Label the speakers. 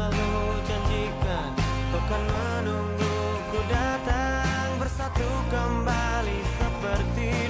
Speaker 1: selalu janjikan Kau kan menungguku datang Bersatu kembali seperti